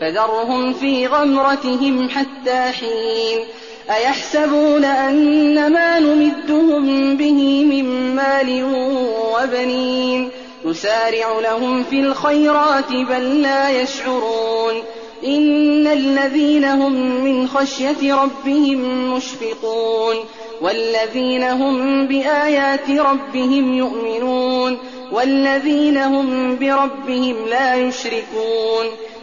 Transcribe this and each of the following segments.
فذرهم في غمرتهم حتى حين أيحسبون أن ما نمدهم به من مال وبنين نسارع لهم في الخيرات بل لا يشعرون إن الذين هم من خشية ربهم مشفقون والذين هم بآيات ربهم يؤمنون والذين هم بربهم لا يشركون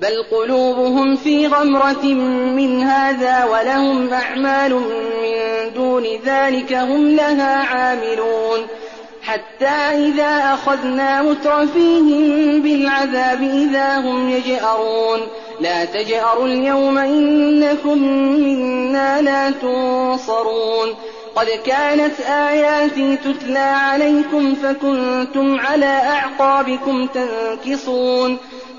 بل قلوبهم في غمرة من هذا ولهم أعمال من دون ذلك هم لها عاملون. حتى إذا أخذنا مترفيهم بالعذاب إذا هم يجأرون. لا تجأروا اليوم إنكم منا لا تنصرون. قد كانت آياتي تتلى عليكم فكنتم على أعقابكم تنكصون.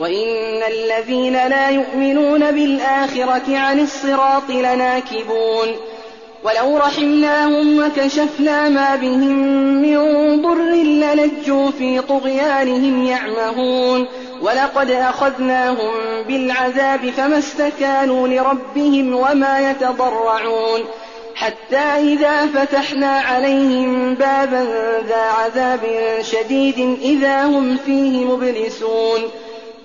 وإن الذين لا يؤمنون بالآخرة عن الصراط لناكبون ولو رحمناهم وكشفنا ما بهم من ضر للجوا في طغيانهم يعمهون ولقد أخذناهم بالعذاب فما استكانوا لربهم وما يتضرعون حتى إذا فتحنا عليهم بابا ذا عذاب شديد إذا هم فيه مبلسون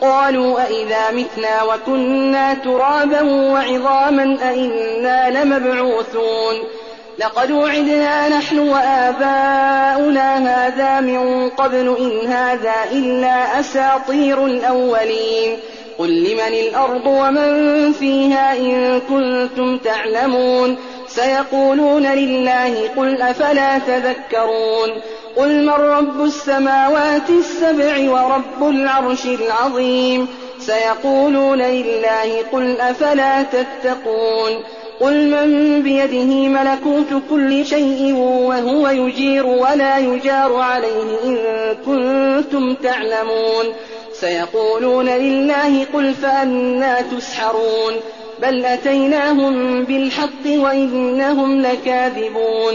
قالوا أئذا متنا وكنا ترابا وعظاما أئنا لمبعوثون لقد وعدنا نحن وآباؤنا هذا من قبل إن هذا إلا أساطير الأولين قل لمن الأرض ومن فيها إن كنتم تعلمون سيقولون لله قل أفلا تذكرون قل من رب السماوات السبع ورب العرش العظيم؟ سيقولون لله قل أفلا تتقون؟ قل من بيده ملكوت كل شيء وهو يجير ولا يجار عليه إن كنتم تعلمون. سيقولون لله قل فأنا تسحرون. بل أتيناهم بالحق وإنهم لكاذبون.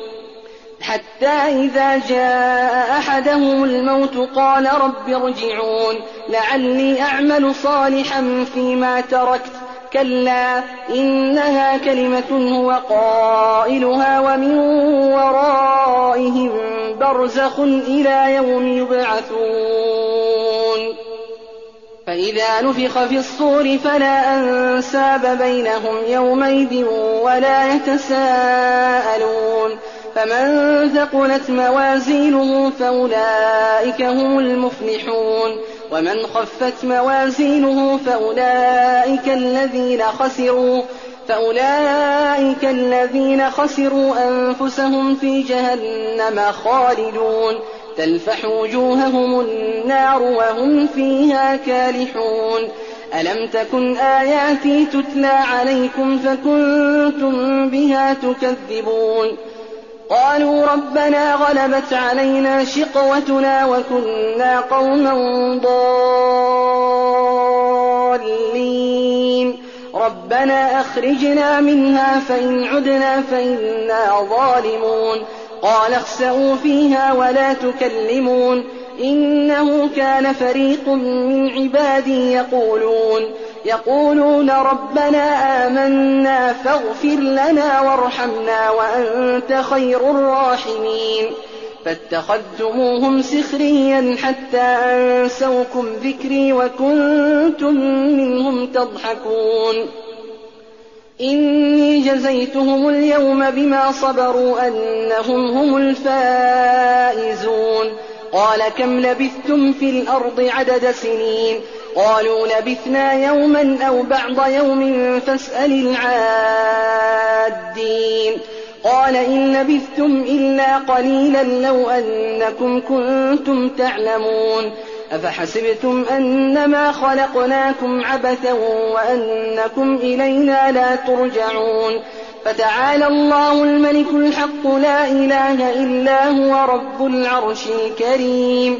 حتى إذا جاء أحدهم الموت قال رب ارجعون لعلي أعمل صالحا فيما تركت. كلا إنها كلمة هو قائلها ومن ورائهم برزخ إلى يوم يبعثون. فإذا نفخ في الصور فلا أنساب بينهم يومئذ ولا يتساءلون. فمن ثقلت موازينه فأولئك هم المفلحون. ومن خفت موازينه فأولئك الذين خسروا فأولئك الذين خسروا أنفسهم في جهنم خالدون. تلفح وجوههم النار وهم فيها كالحون. ألم تكن آياتي تتلى عليكم فكنتم بها تكذبون. قالوا ربنا غلبت علينا شقوتنا وكنا قوما ضالين. ربنا أخرجنا منها فإن عدنا فإنا ظالمون. قال اخسئوا فيها ولا تكلمون. إنه كان فريق من عبادي يقولون. يقولون ربنا آمنا فاغفر لنا وارحمنا وأنت خير الراحمين. فاتخذتموهم سخريا حتى أنسوكم ذكري وكنتم منهم تضحكون. إني جزيتهم اليوم بما صبروا أنهم هم الفائزون. قال كم لبثتم في الأرض عدد سنين؟ قالوا لبثنا يوما أو بعض يوم فاسأل العادين. قال إن لبثتم إلا قليلا لو أنكم كنتم تعلمون. أفحسبتم أنما خلقناكم عبثا وأنكم إلينا لا ترجعون. فتعالى الله الملك الحق لا إله إلا هو رب العرش الكريم.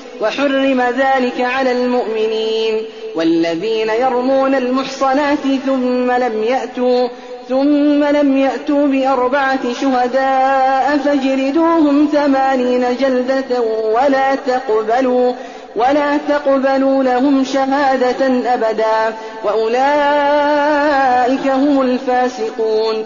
وحرم ذلك على المؤمنين والذين يرمون المحصنات ثم لم يأتوا ثم لم يأتوا بأربعة شهداء فاجلدوهم ثمانين جلدة ولا تقبلوا ولا تقبلوا لهم شهادة أبدا وأولئك هم الفاسقون.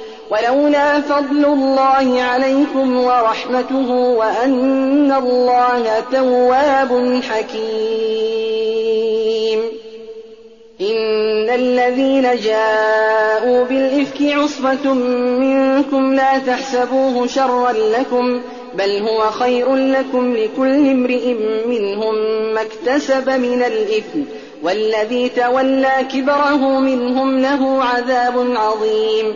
ولولا فضل الله عليكم ورحمته وأن الله تواب حكيم. إن الذين جاءوا بالإفك عصبة منكم لا تحسبوه شرا لكم بل هو خير لكم لكل امرئ منهم ما اكتسب من الإثم والذي تولى كبره منهم له عذاب عظيم.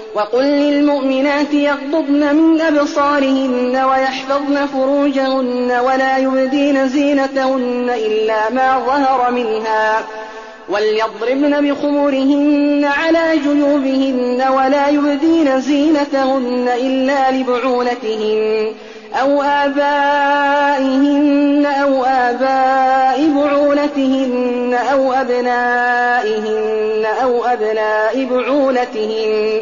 وقل للمؤمنات يغضضن من أبصارهن ويحفظن فروجهن ولا يبدين زينتهن إلا ما ظهر منها وليضربن بخمرهن على جيوبهن ولا يبدين زينتهن إلا لبعولتهن أو آبائهن أو آباء بعولتهن أو أبنائهن أو أبناء بعولتهن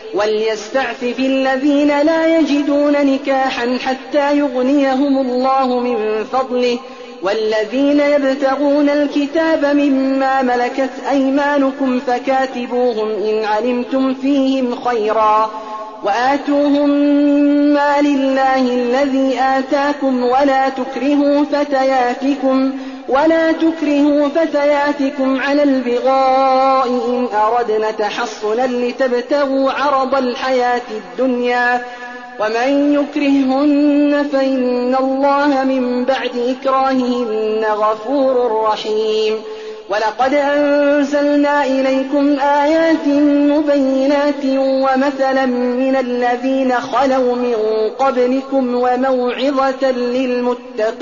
وليستعفف الذين لا يجدون نكاحا حتى يغنيهم الله من فضله. والذين يبتغون الكتاب مما ملكت أيمانكم فكاتبوهم إن علمتم فيهم خيرا. وآتوهم ما لله الذي آتاكم ولا تكرهوا فتياتكم ولا تكرهوا فتياتكم على البغاء إن أردنا تحصنا لتبتغوا عرض الحياة الدنيا ومن يكرههن فإن الله من بعد إكراههن غفور رحيم ولقد أنزلنا إليكم آيات مبينات ومثلا من الذين خلوا من قبلكم وموعظة للمتقين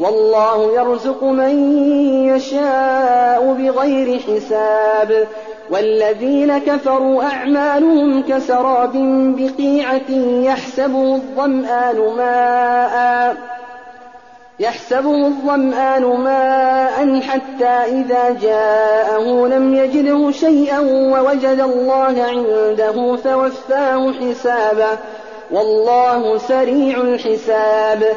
والله يرزق من يشاء بغير حساب. والذين كفروا أعمالهم كسراب بقيعة يحسبه الظمآن ماءً يحسبه الظمآن ماء حتى إذا جاءه لم يجده شيئا ووجد الله عنده فوفاه حسابه. والله سريع الحساب.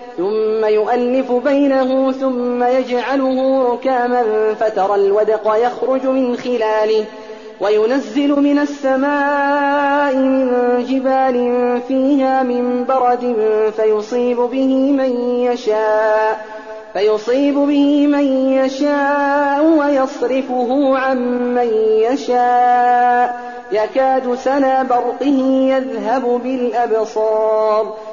ثم يؤلف بينه ثم يجعله ركاما فترى الودق يخرج من خلاله وينزل من السماء من جبال فيها من برد فيصيب به من يشاء فيصيب به من يشاء ويصرفه عن من يشاء. يكاد سنا برقه يذهب بالأبصار.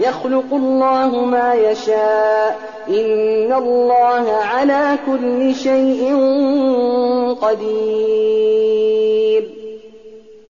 يخلق الله ما يشاء. إن الله على كل شيء قدير.